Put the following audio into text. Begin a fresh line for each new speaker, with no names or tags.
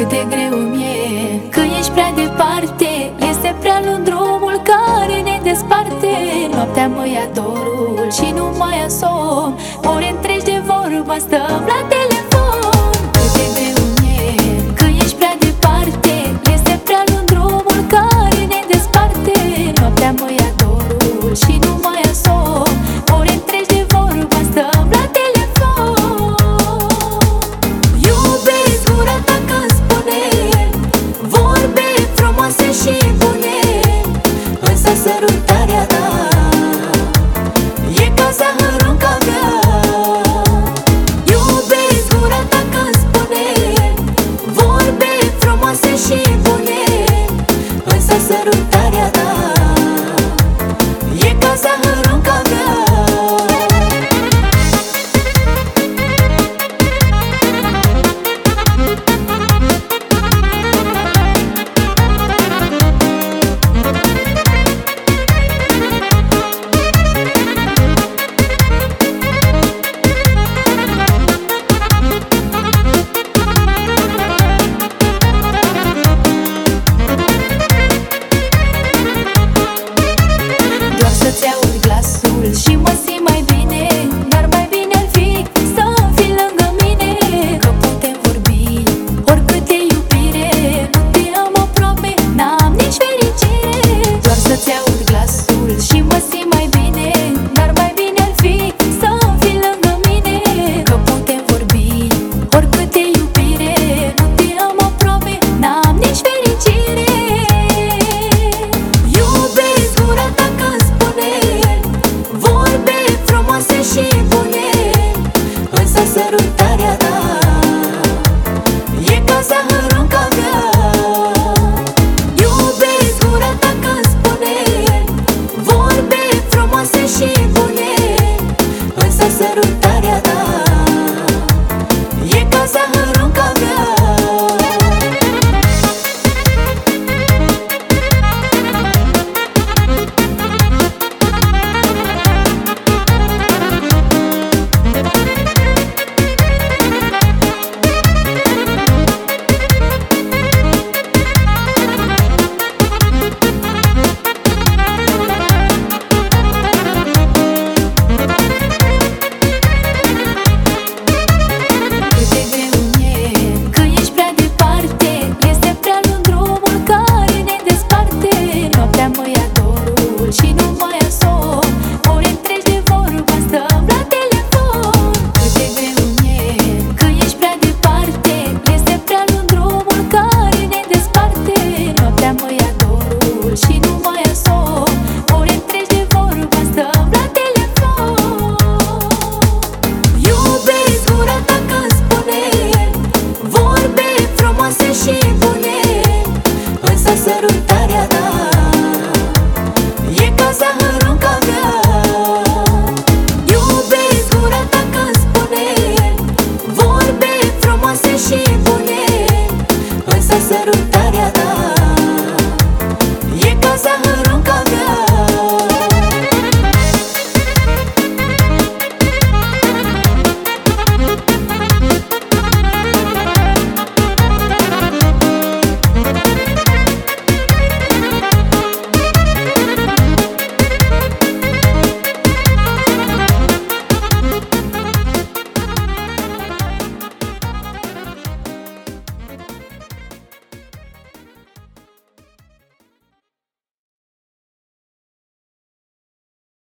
cât de greu mi e. Că ești prea departe Este prea lung drumul care ne desparte. Noaptea mă ia dorul și nu mai am somn. Ore întregi de vorbă stăm la telefon burung kau